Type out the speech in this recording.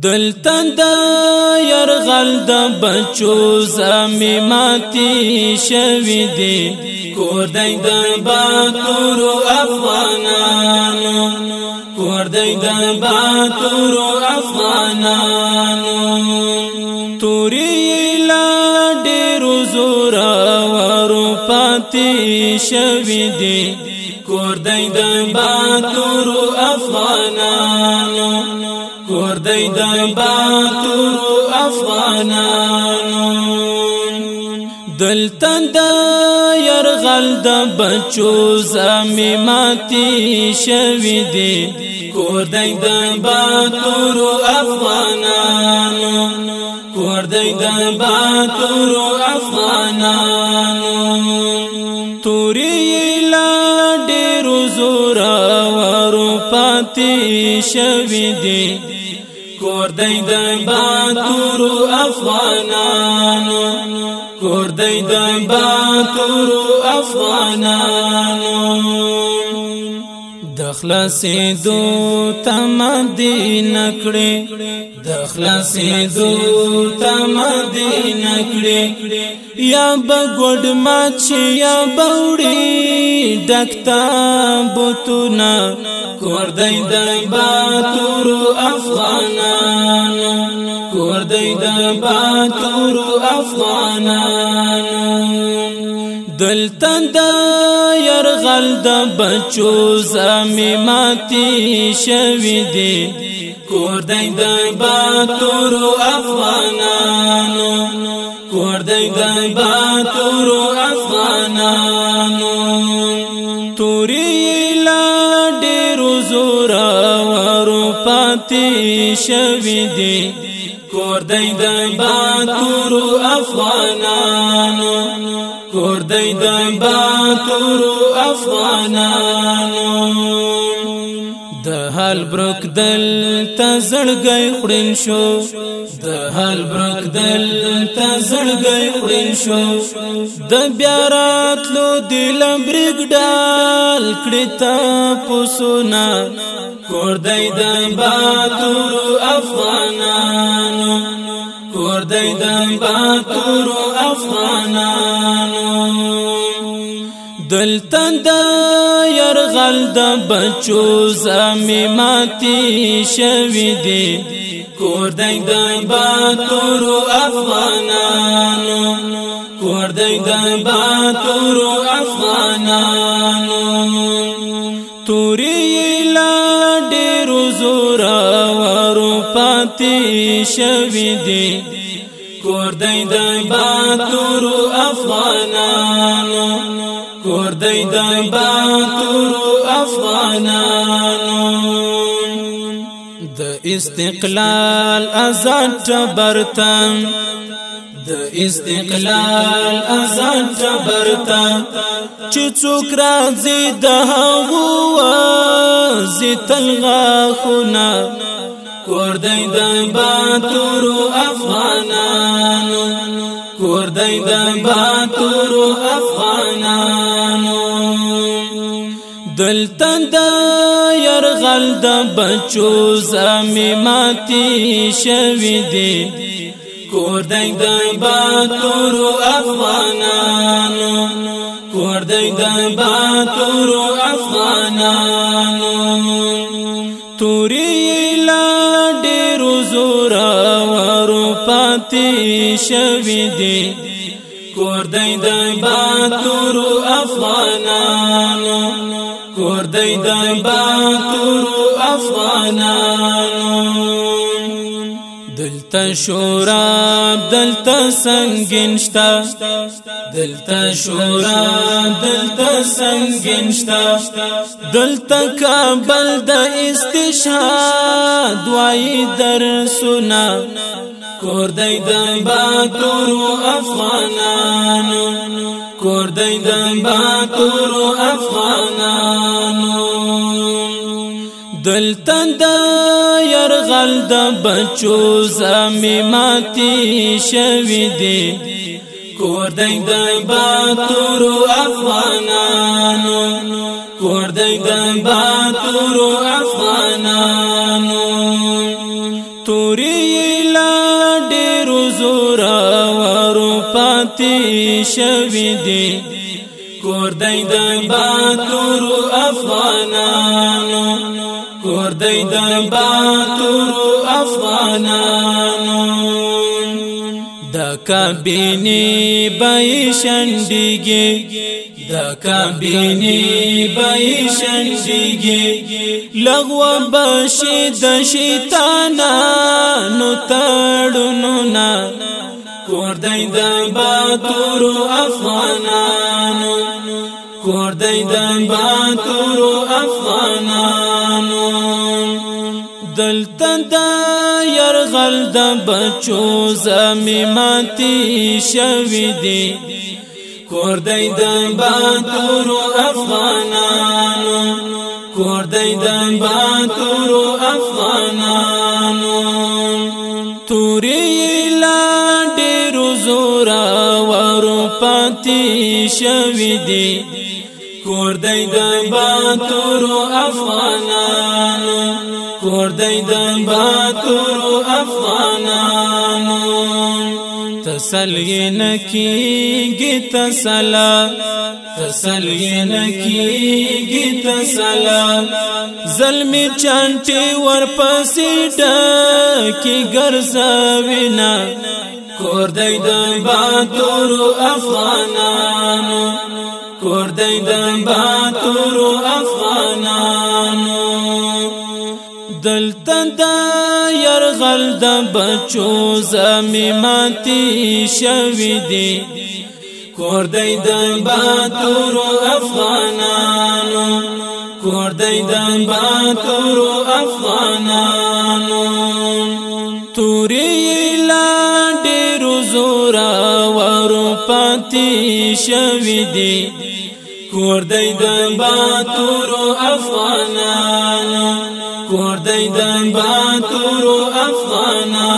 دلتن دا يرغل د بچو زمي ماتي شوي دي کور دای د باتورو افغانانو کور دای د باتورو افغانانو توري لا ډېر زور ورو پاتي شوي دي کور دای د باتورو افغانانو کور دی د باتورو افغانانو دلتن د يرغل د بچو زمي ماتي شوي دي کور دی د باتورو افغانانو کور دی د باتورو افغانانو توري لا ډېر زورا ورو پاتي شوي دي کور دی د باتورو افغانانو کور دی د باتورو افغانانو د خلاصې دو تمدین کړې د خلاصې دو تمدین کړې یا بغړ ماچ یا بوړې دکتا بوتونا کور دی د باتورو افغانان کور دی د باتورو افغانان دلته د يرغل د بچو زمي ماتي شوي دي کور دی د باتورو افغانان کور دی د باتورو پاتې شوی دی کور دی د باتورو افغانانو کور دی د باتورو افغانانو د حال برک دل تزړګي خړین شو د حال برک دل تزړګي خړین شو د بیا راتلو دلم برګډال کړتا پوسونا کور دای د باتور افغانانو کور دای د باتور افغانانو دلتن د يرغل د بچو زمي ماتي شوي دي کور د باتور افغانانو کور دای د باتور پاتې شوی دی کور دی د باتور افغانانو کور دی د باتور افغانانو د استقلال آزاد ټبرتن د استقلال آزاد ټبرتا چې څوک راځي د هغو زی تلغا خونه کور دی د باتورو افغانانو کور دی د باتورو افغانانو دلته د يرغل د بچو زمي ماتي شوي دي کور دی د باتورو افغانانو کور دی د باتورو افغانانو توري شوی دی کور دی د باتور افغانانو کور دی د باتور افغانانو دلتا شوراب دلتا سنگین دلتا شورا شوراب دلته دلتا شتا دلته کابل د استشهاد وای در سنا کور دای د باتورو افغانانو کور دای د باتورو افغانانو دلتن د يرغل د بچو زمي ماتي شوي دي کور دای د باتورو افغانانو پاتې شوی دی کور دای د باتور افغانانو کور دای د باتور افغانانو د کابینی بای شندګي دا کابینی بایشن دیگی لغو باشی دا شیطانانو تارنونا کور دی د باتورو افغانانو کور دی د باتورو افغانانو دلته د يرغل د بچو زمي ماتي شوي دي کور دی د باتورو افغانانو کور دی د باتورو افغانانو توري پاتې شوی دی کور دی د باتورو افغانانو کور دی د باتورو افغانانو تسلی نکیږي تسلا تسلی نکیږي تسلا زلمی چانټي ورپسې ډکه ګرځاوینا کور دی د باتور افغانانو کور دی د باتور افغانانو دلته د يرغل د بچو زمي ماتي شوي دي کور د باتور افغانانو کور دی د باتور افغانانو توري زورا ورو پاتې شوی دی کور دی د باتورو افغانانو کور دی د باتورو افغانانو